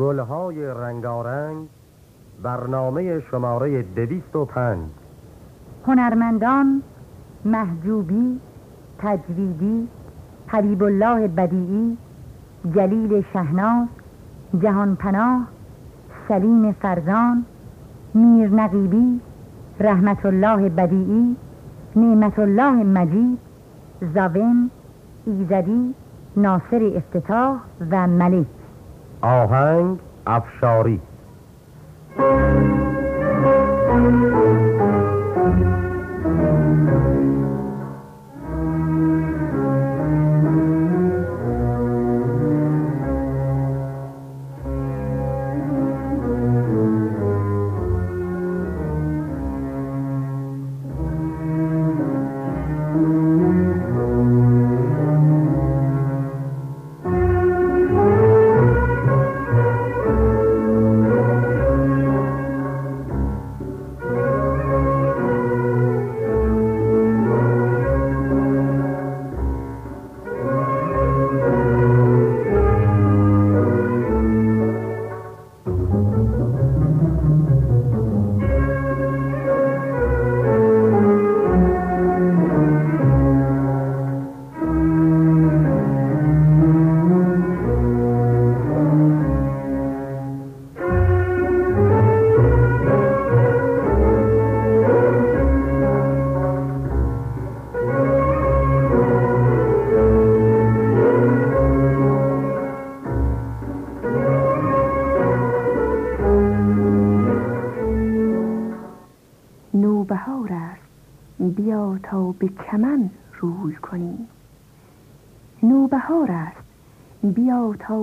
گلهای رنگارنگ برنامه شماره دویست و پنج. هنرمندان محجوبی تجویدی حبیب الله بدیعی جلیل شهناز جهان پناه سلیم فرزان میر نقیبی رحمت الله بدیعی نعمت الله مجید زاون ایزدی ناصر افتتاح و ملک. آهنگ افشاری.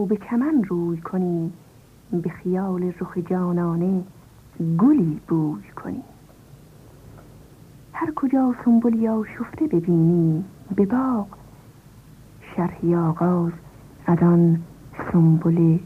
به چمن روی کنیم به خیال رخ جانانه گلی بوی کنیم. هر کجا سنبولی آشفته ببینیم به باغ شرحی آغاز از آن سنبل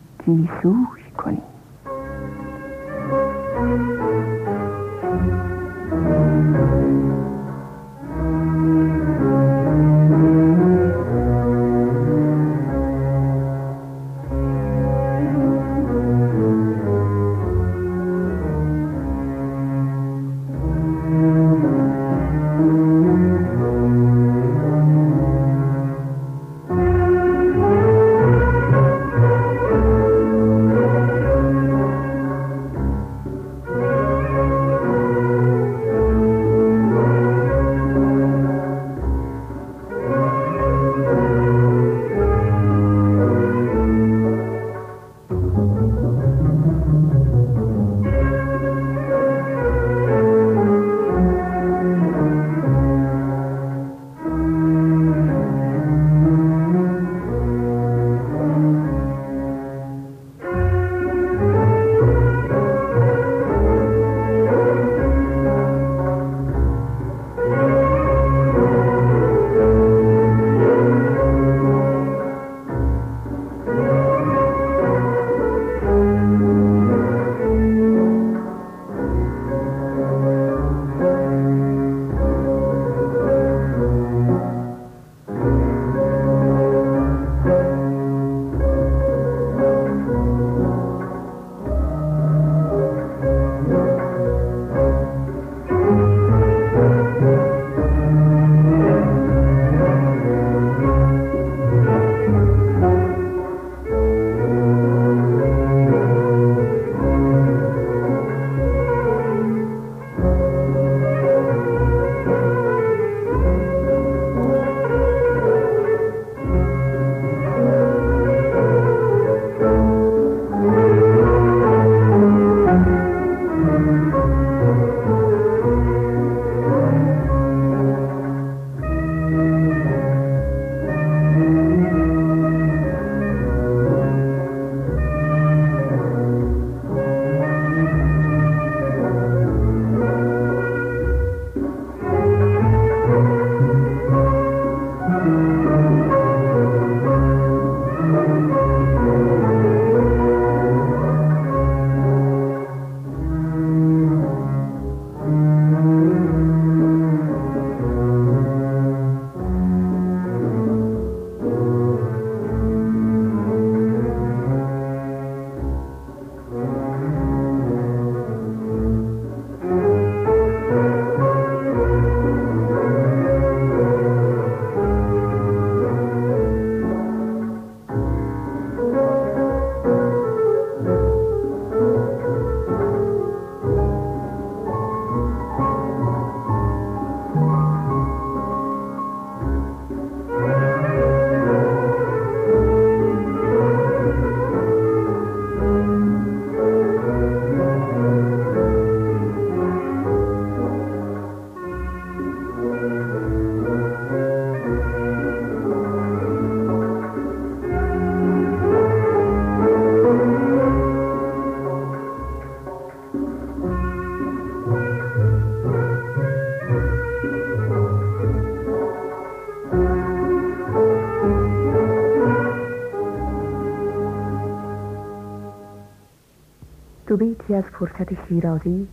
از فرصت شیرازی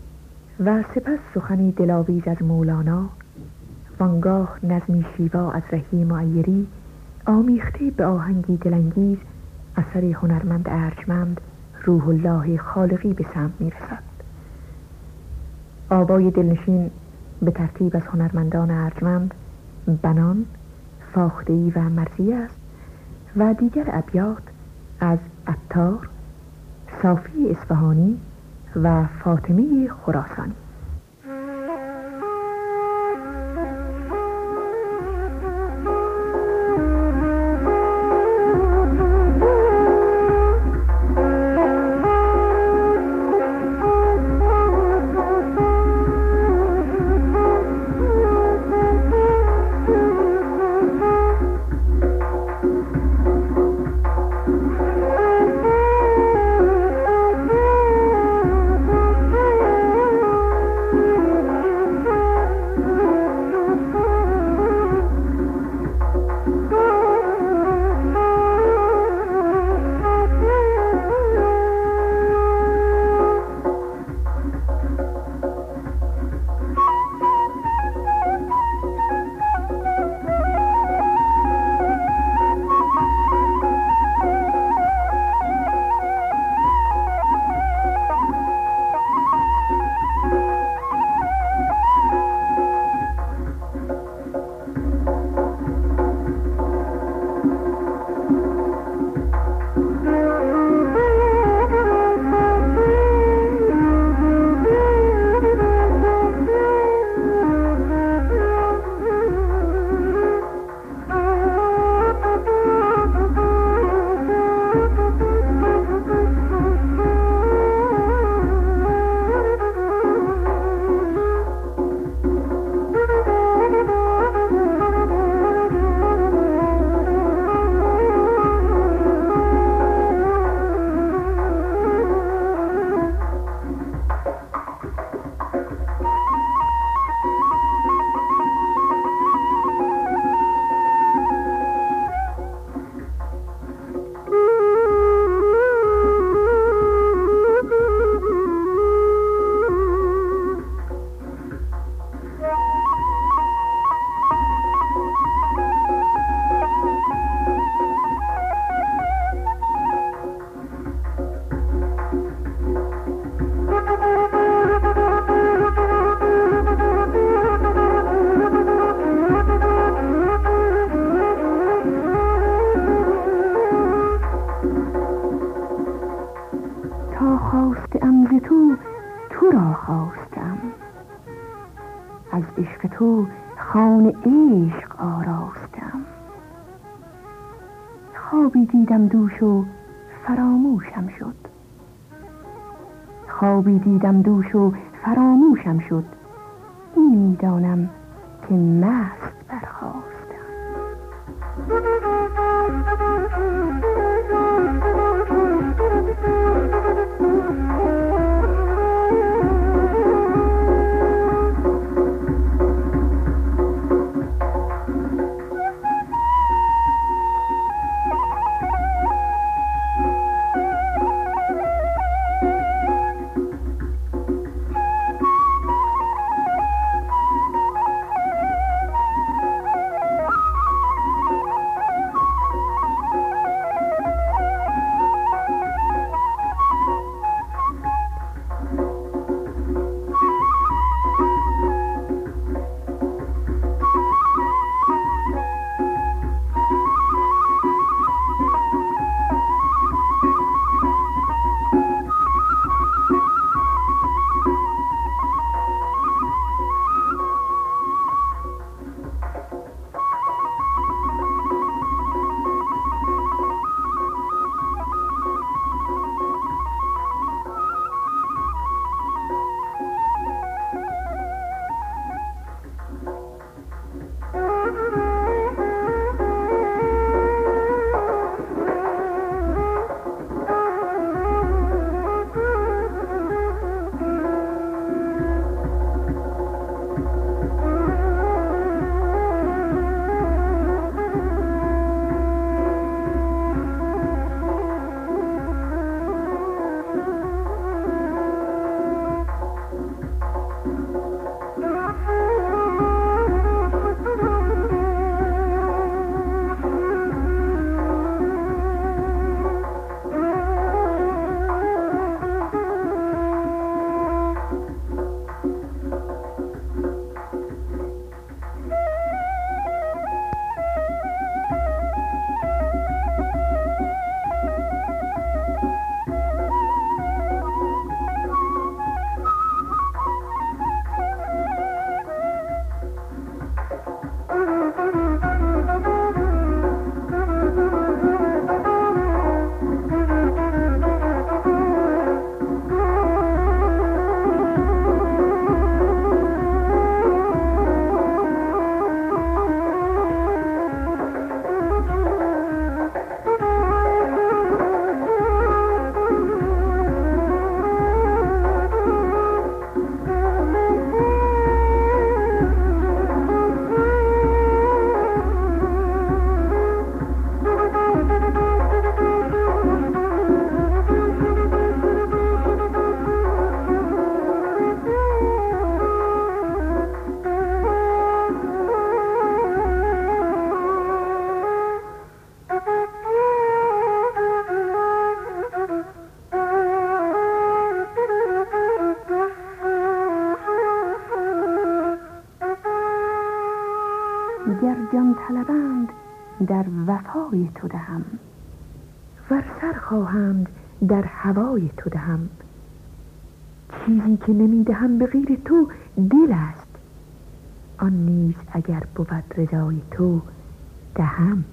و سپس سخنی دلاویز از مولانا وانگاه نظمی شیوا از رحیم معیری آمیخته به آهنگی دلانگیز اثر هنرمند ارجمند روح الله خالقی به سمت می‌رسد. آبای دلنشین به ترتیب از هنرمندان ارجمند بنان فاختهی و مرزی است و دیگر ابیات از اتار صافی اصفهانی و فاطمه خراسانی. طلبند در وفای تو دهم. ور سر خواهند در هوای تو دهم. چیزی که نمی‌دهم به غیر تو دل است. آن نیز اگر بود رضای تو دهم.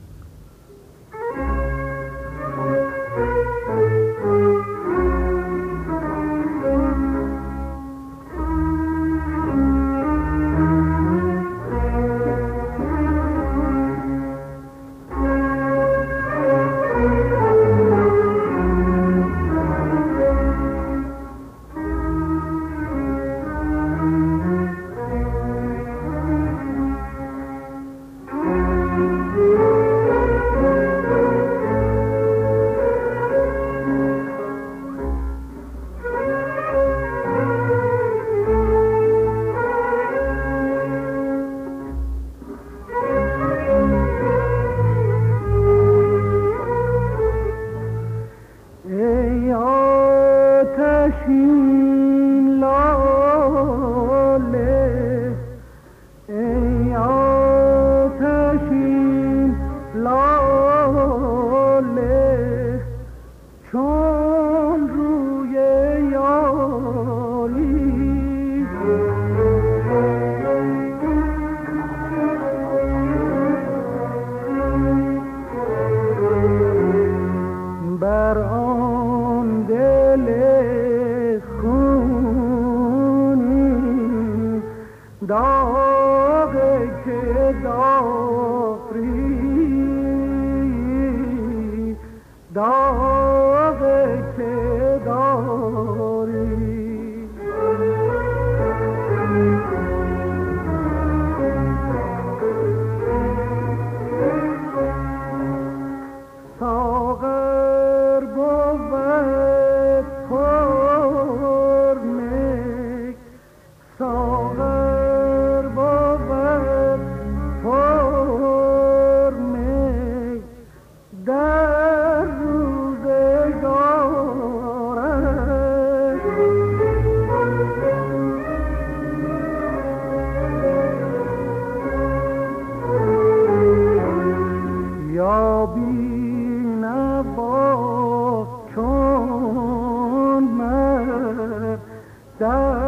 da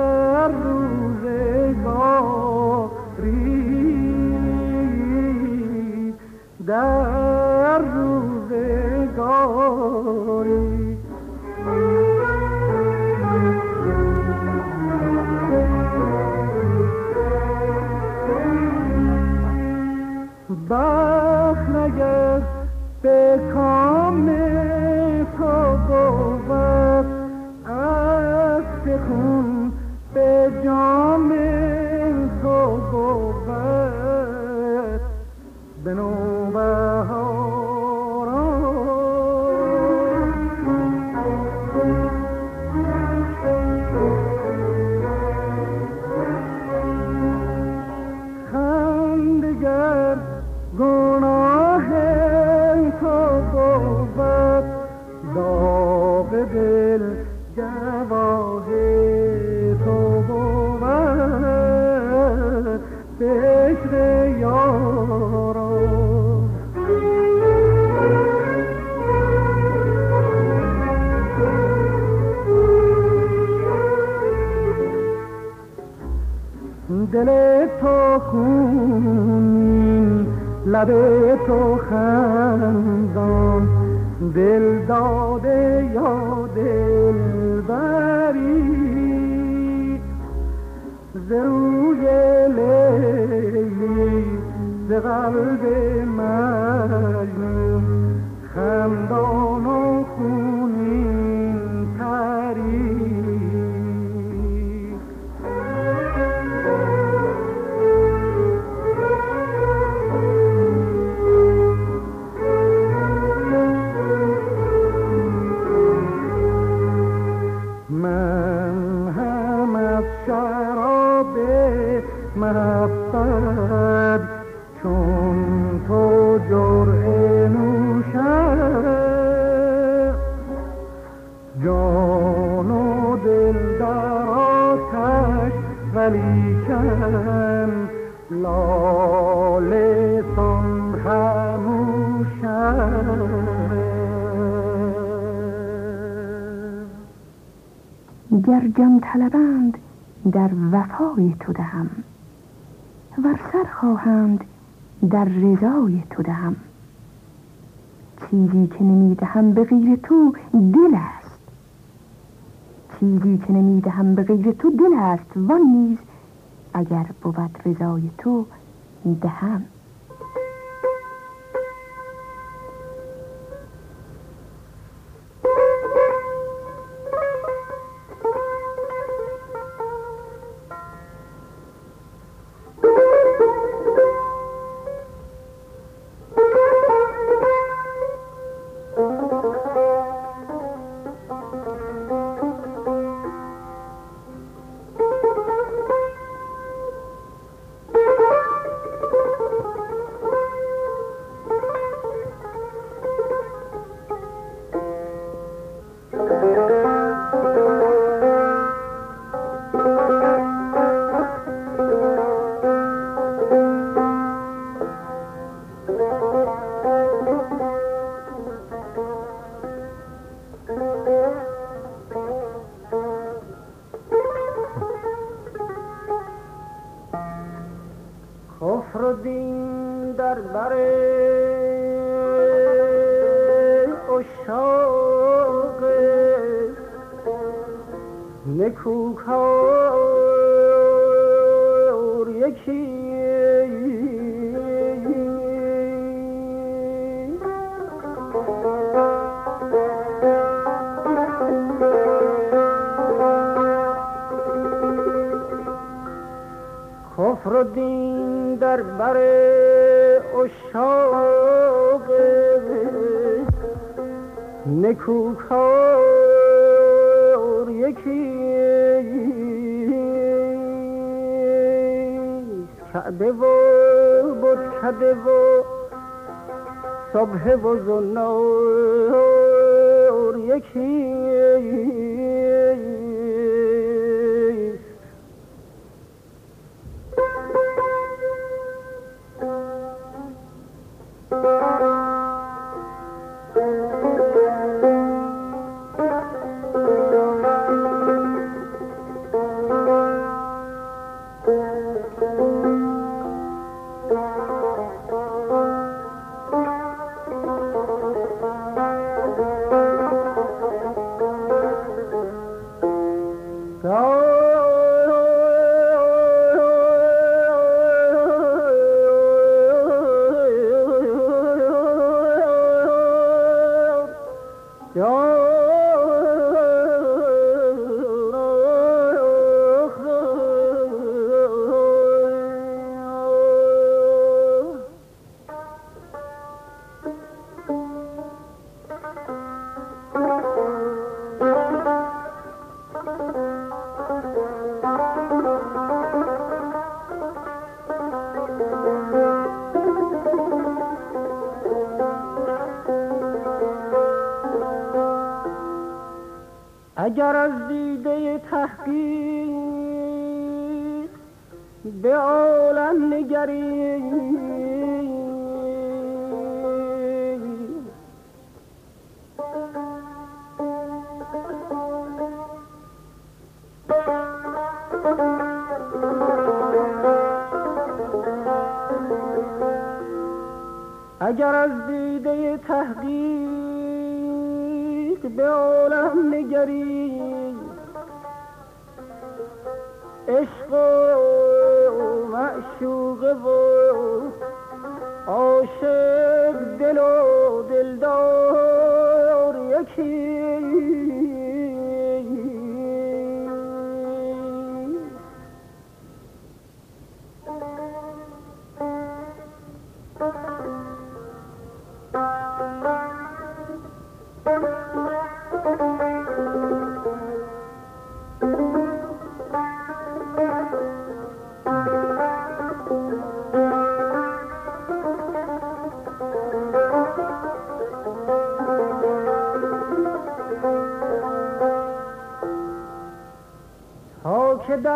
لب تو خندان دل داده یا دل بری؟ ز روی لیلی ز قلب مجنون خندان و خونین ولیکن لاله سان گر جان طلبند در وفای تو دهم. ور سر خواهند در رضای تو دهم. چیزی که نمی‌دهم به غیر تو دل است. چیزی که نمی‌دهم به غیر تو دل است وان نیز اگر بود رضای تو دهم نکوکار یکی کعبه و بود کده و صبح و زنار یکی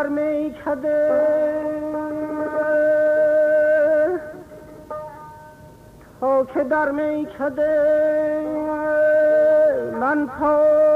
در میکده. تا که در میکده. من پای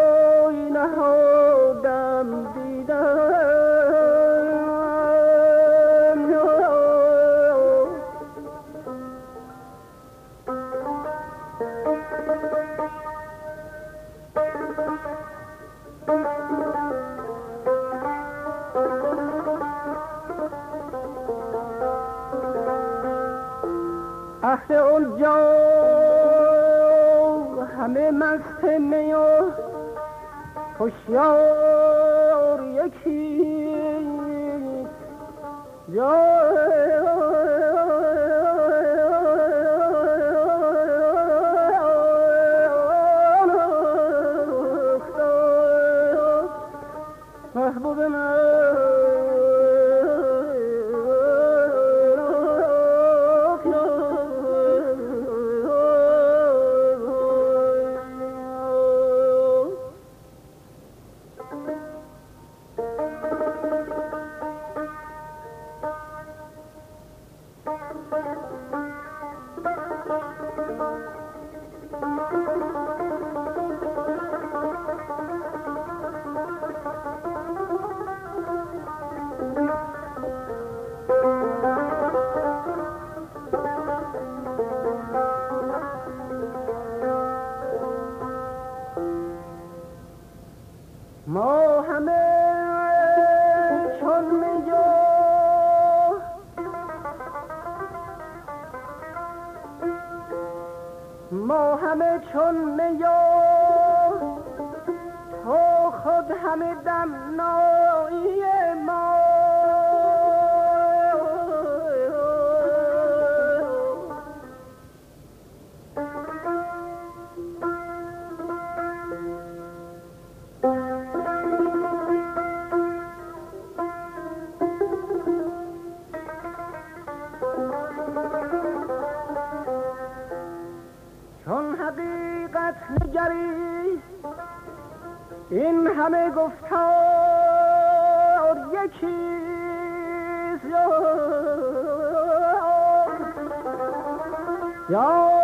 این همه گفتار یکی یا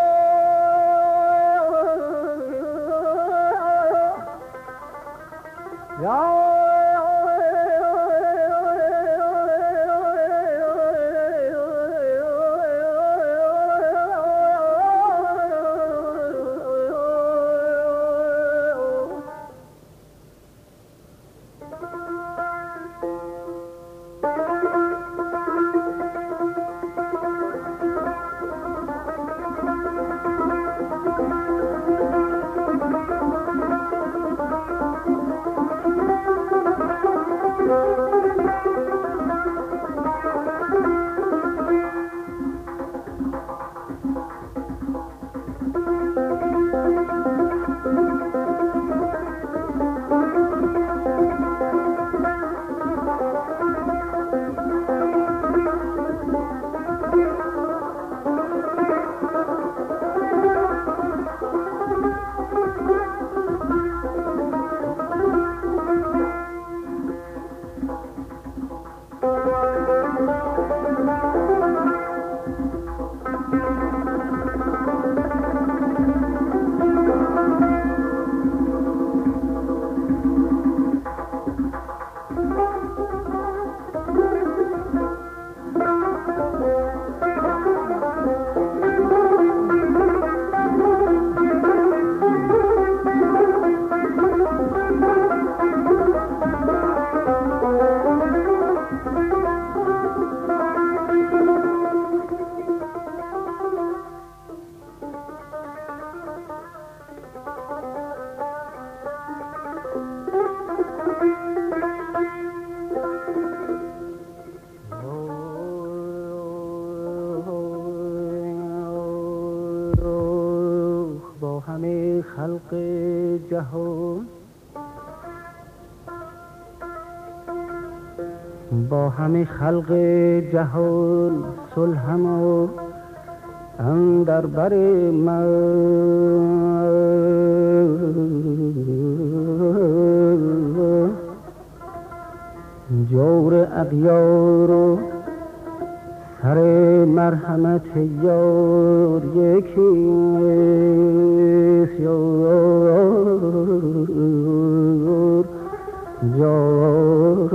خلق جهان صلحم و اندر بر من جور اغیار و سر مرحمت یار یکی یار یار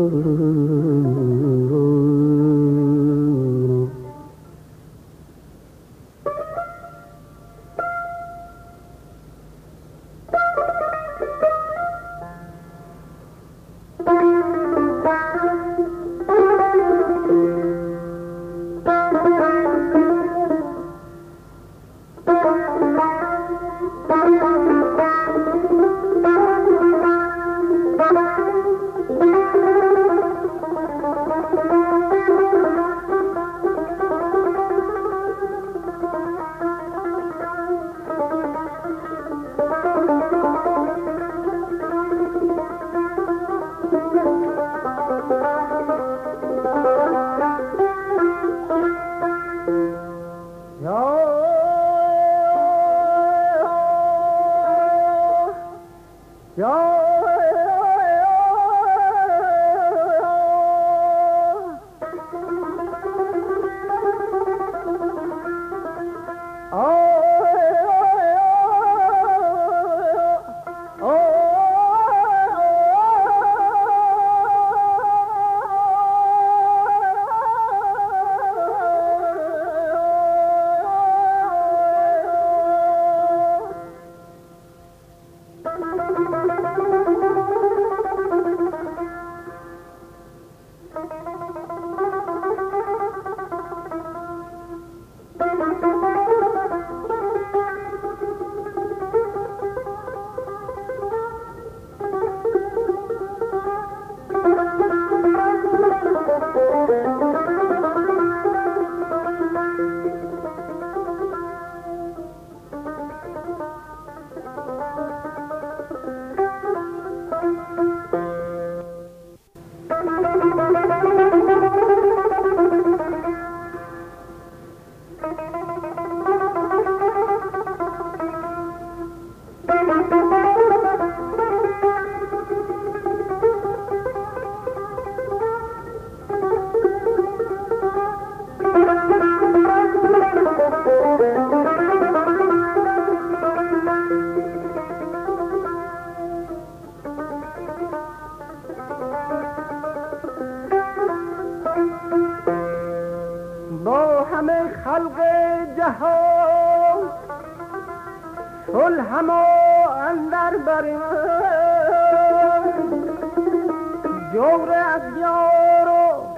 از یار و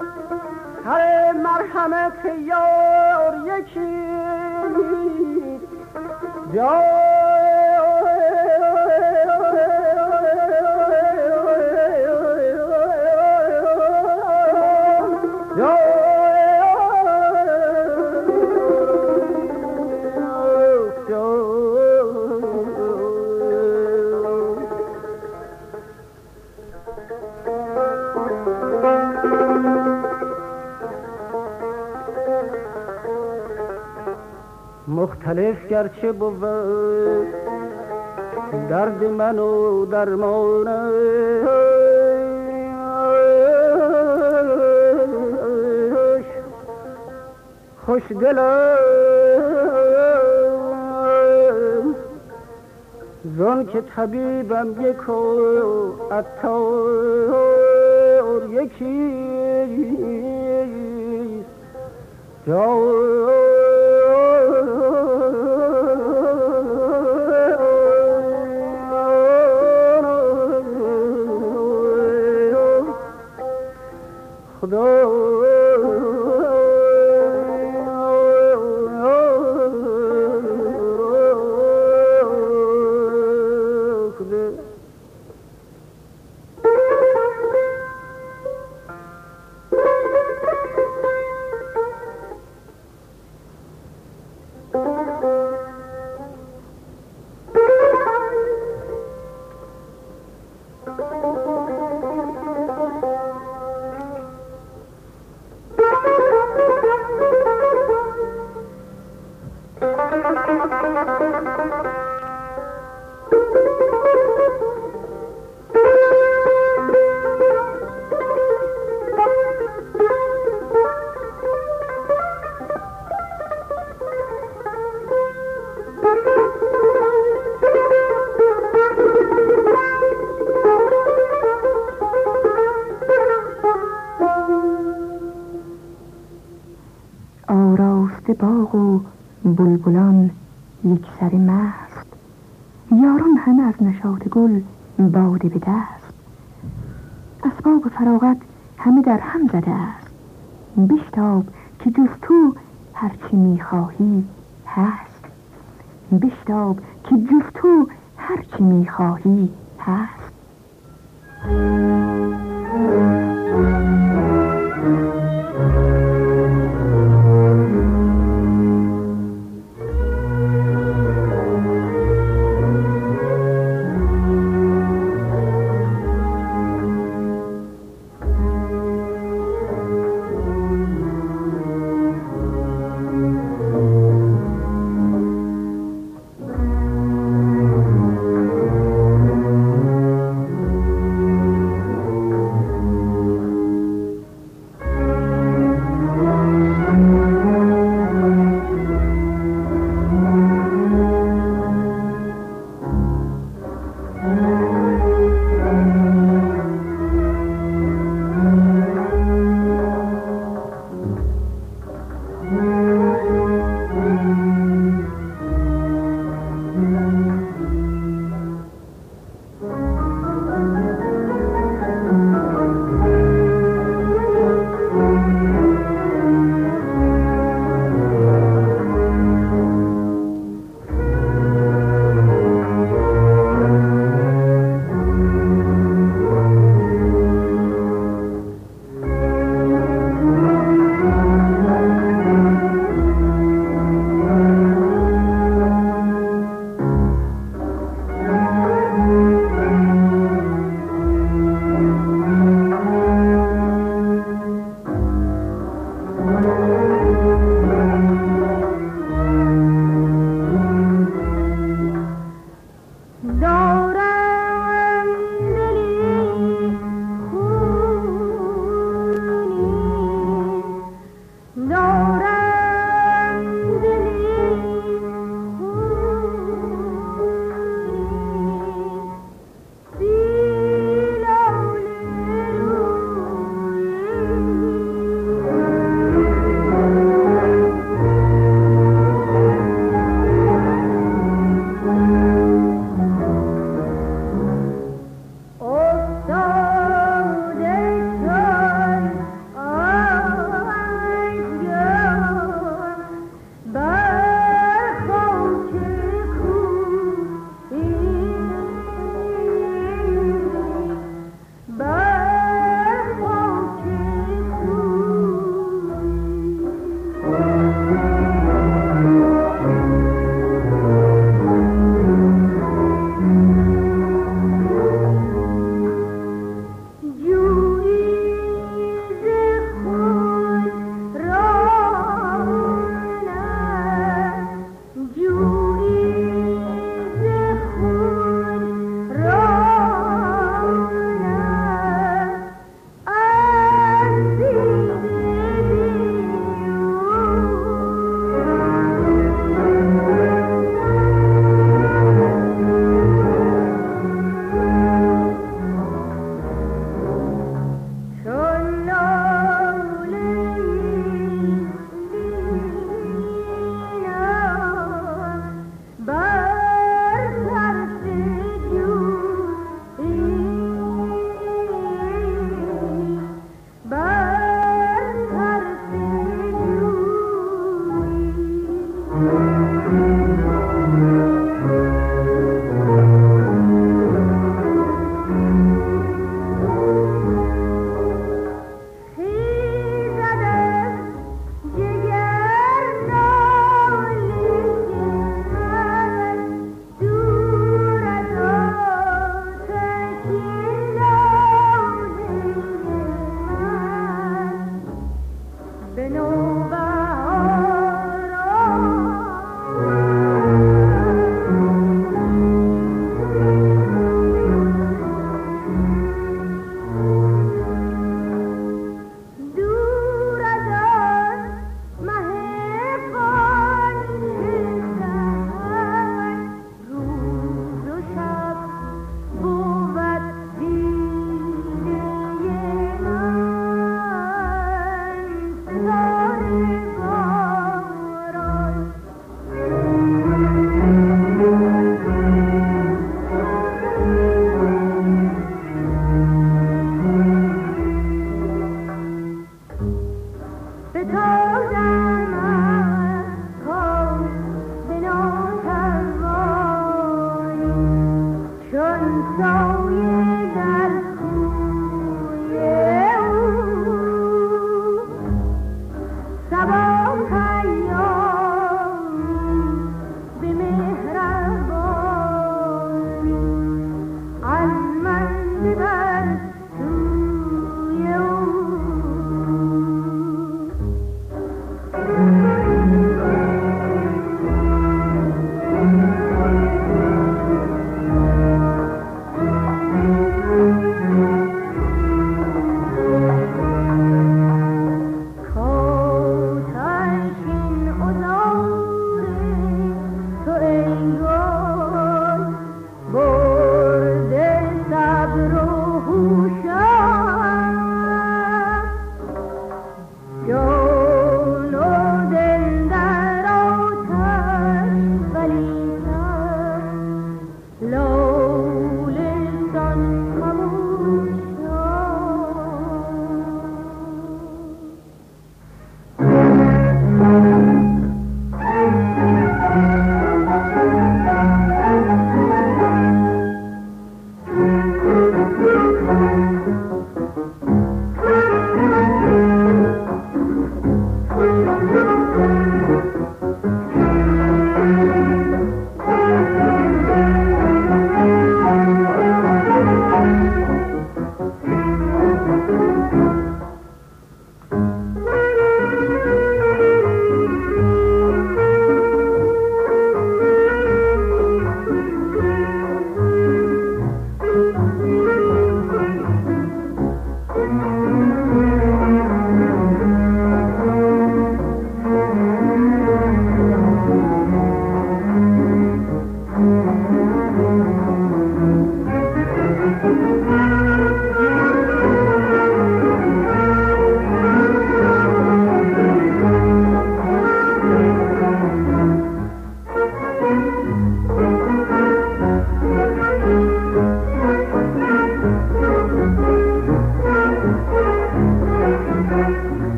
هر مرحمت یار یکی. یار مختلف گرچه بود. درد من و درمانش خوش دلم. زن که طبیبم یک و اتار یکی.